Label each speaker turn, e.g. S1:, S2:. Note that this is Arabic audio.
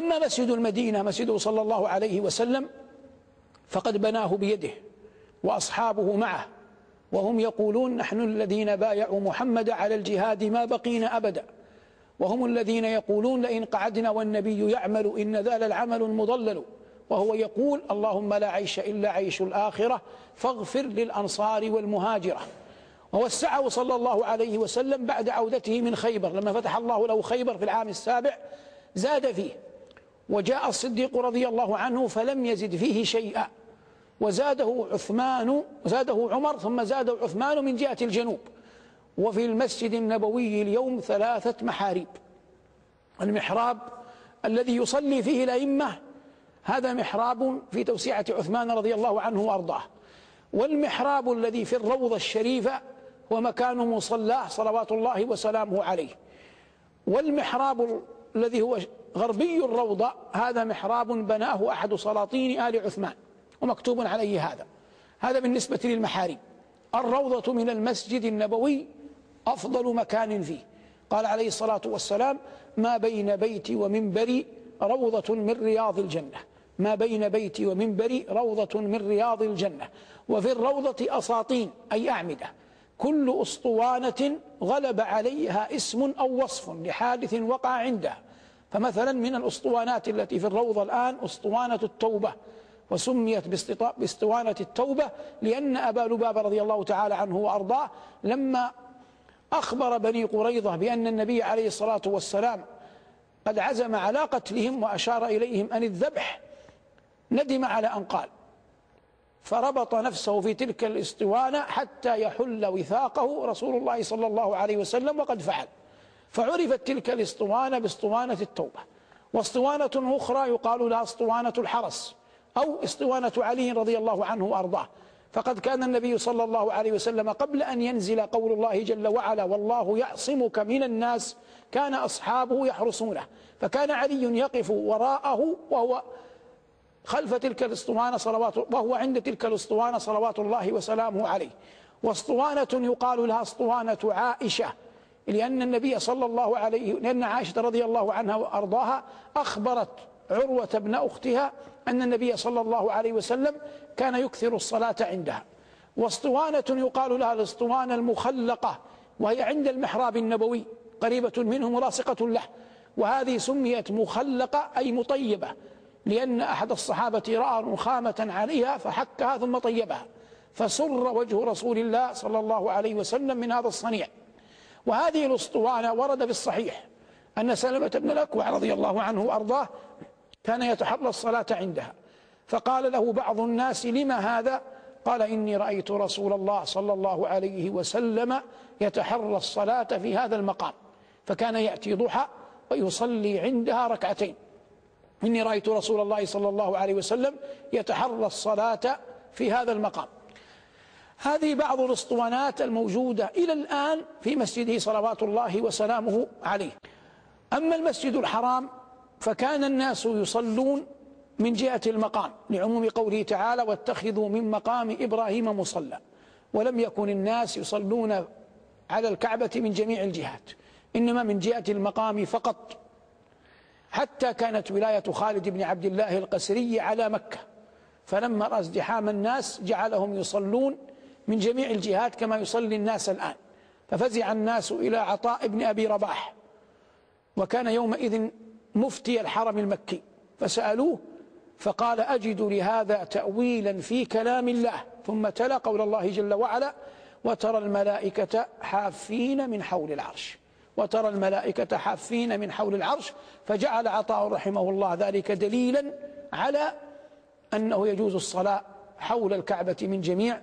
S1: أما مسجد المدينة مسجده صلى الله عليه وسلم فقد بناه بيده وأصحابه معه وهم يقولون نحن الذين بايعوا محمد على الجهاد ما بقينا أبدا. وهم الذين يقولون لئن قعدنا والنبي يعمل إن ذا العمل مضلل وهو يقول اللهم لا عيش إلا عيش الآخرة فاغفر للأنصار والمهاجرة. ووسعه صلى الله عليه وسلم بعد عودته من خيبر. لما فتح الله له خيبر في العام السابع زاد فيه. وجاء الصديق رضي الله عنه فلم يزد فيه شيئا. وزاده عثمان وزاده عمر ثم زاده عثمان من جهة الجنوب. وفي المسجد النبوي اليوم ثلاثة محاريب. المحراب الذي يصلي فيه الأئمة هذا محراب في توسعة عثمان رضي الله عنه وأرضاه. والمحراب الذي في الروضة الشريفة هو مكان مصلاه صلوات الله وسلامه عليه. والمحراب الذي هو غربي الروضة هذا محراب بناه أحد سلاطين آل عثمان ومكتوب عليه هذا. هذا بالنسبة للمحاريب. الروضة من المسجد النبوي أفضل مكان فيه. قال عليه الصلاة والسلام ما بين بيتي ومنبري روضة من رياض الجنة. ما بين بيتي ومنبري روضة من رياض الجنة. وفي الروضة أساطين أي أعمدة. كل أسطوانة غلب عليها اسم أو وصف لحادث وقع عندها فمثلا من الأسطوانات التي في الروضة الآن أسطوانة التوبة وسميت باسطوانة التوبة لأن أبا لبابة رضي الله تعالى عنه وأرضاه لما أخبر بني قريظة بأن النبي عليه الصلاة والسلام قد عزم على قتلهم وأشار إليهم أن الذبح ندم على أن قال. فربط نفسه في تلك الاسطوانة حتى يحل وثاقه رسول الله صلى الله عليه وسلم وقد فعل. فعرفت تلك الاسطوانة باسطوانة التوبة. واسطوانة أخرى يقال لها اسطوانة الحرس أو اسطوانة علي رضي الله عنه وأرضاه. فقد كان النبي صلى الله عليه وسلم قبل أن ينزل قول الله جل وعلا والله يعصمك من الناس كان أصحابه يحرسونه فكان علي يقف وراءه وهو خلف تلك الاسطوانة صلوات وهو عند تلك الاسطوانة صلوات الله وسلامه عليه. واسطوانة يقال لها اسطوانة عائشة. لأن النبي صلى الله عليه لأن عائشة رضي الله عنها وأرضاها أخبرت عروة ابن أختها أن النبي صلى الله عليه وسلم كان يكثر الصلاة عندها. واسطوانة يقال لها الاسطوانة المخلقة وهي عند المحراب النبوي قريبة منه ملاصقة له. وهذه سميت مخلقة أي مطيبة لأن أحد الصحابة رأى رخامة عليها فحكها ثم طيبها. فسر وجه رسول الله صلى الله عليه وسلم من هذا الصنيع. وهذه الاسطوانة ورد في الصحيح أن سلمة بن الأكوع رضي الله عنه وأرضاه كان يتحرى الصلاة عندها. فقال له بعض الناس لما هذا؟ قال إني رأيت رسول الله صلى الله عليه وسلم يتحرى الصلاة في هذا المقام فكان يأتي ضحى ويصلي عندها ركعتين. إني رأيت رسول الله صلى الله عليه وسلم يتحرى الصلاة في هذا المقام. هذه بعض الاسطوانات الموجودة إلى الآن في مسجده صلوات الله وسلامه عليه. أما المسجد الحرام فكان الناس يصلون من جهة المقام لعموم قوله تعالى واتخذوا من مقام إبراهيم مصلى ولم يكن الناس يصلون على الكعبة من جميع الجهات إنما من جهة المقام فقط. حتى كانت ولاية خالد بن عبد الله القسري على مكة فلما رأى ازدحام الناس جعلهم يصلون من جميع الجهات كما يصلي الناس الآن. ففزع الناس إلى عطاء بن أبي رباح. وكان يومئذ مفتي الحرم المكي. فسألوه فقال أجد لهذا تأويلا في كلام الله. ثم تلا قول الله جل وعلا وترى الملائكة حافين من حول العرش. وترى الملائكة حافين من حول العرش فجعل عطاء رحمه الله ذلك دليلا على أنه يجوز الصلاة حول الكعبة من جميع